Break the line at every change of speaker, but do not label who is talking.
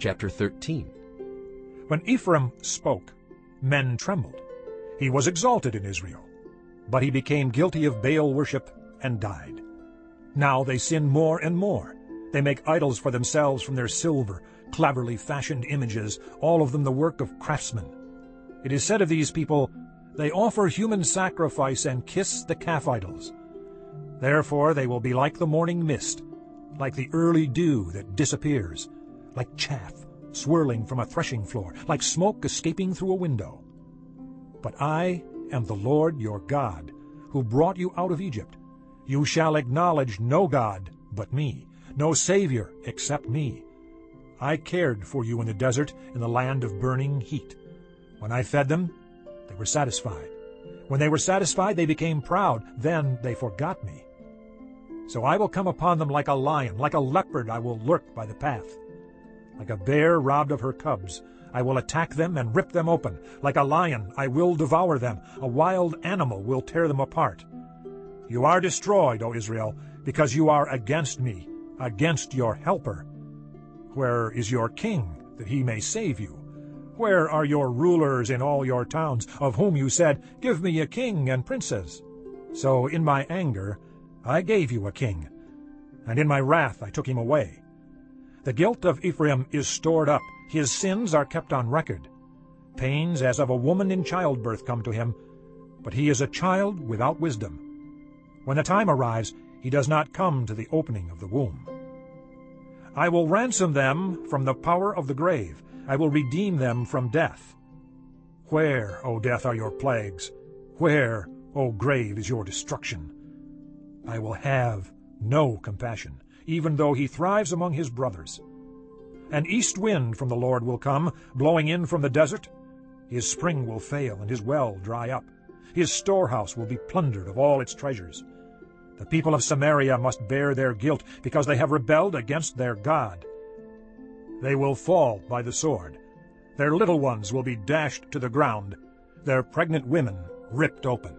Chapter 13
When Ephraim spoke, men trembled. He was exalted in Israel. But he became guilty of Baal worship and died. Now they sin more and more. They make idols for themselves from their silver, cleverly fashioned images, all of them the work of craftsmen. It is said of these people, They offer human sacrifice and kiss the calf idols. Therefore they will be like the morning mist, like the early dew that disappears, like chaff swirling from a threshing floor, like smoke escaping through a window. But I am the Lord your God, who brought you out of Egypt. You shall acknowledge no God but me, no Savior except me. I cared for you in the desert, in the land of burning heat. When I fed them, they were satisfied. When they were satisfied, they became proud. Then they forgot me. So I will come upon them like a lion, like a leopard I will lurk by the path. Like a bear robbed of her cubs, I will attack them and rip them open. Like a lion, I will devour them. A wild animal will tear them apart. You are destroyed, O Israel, because you are against me, against your helper. Where is your king, that he may save you? Where are your rulers in all your towns, of whom you said, Give me a king and princes? So in my anger I gave you a king, and in my wrath I took him away. The guilt of Ephraim is stored up, his sins are kept on record. Pains as of a woman in childbirth come to him, but he is a child without wisdom. When the time arrives, he does not come to the opening of the womb. I will ransom them from the power of the grave. I will redeem them from death. Where, O death, are your plagues? Where, O grave, is your destruction? I will have no compassion even though he thrives among his brothers. An east wind from the Lord will come, blowing in from the desert. His spring will fail, and his well dry up. His storehouse will be plundered of all its treasures. The people of Samaria must bear their guilt, because they have rebelled against their God. They will fall by the sword. Their little ones will be dashed to the ground, their pregnant women ripped open.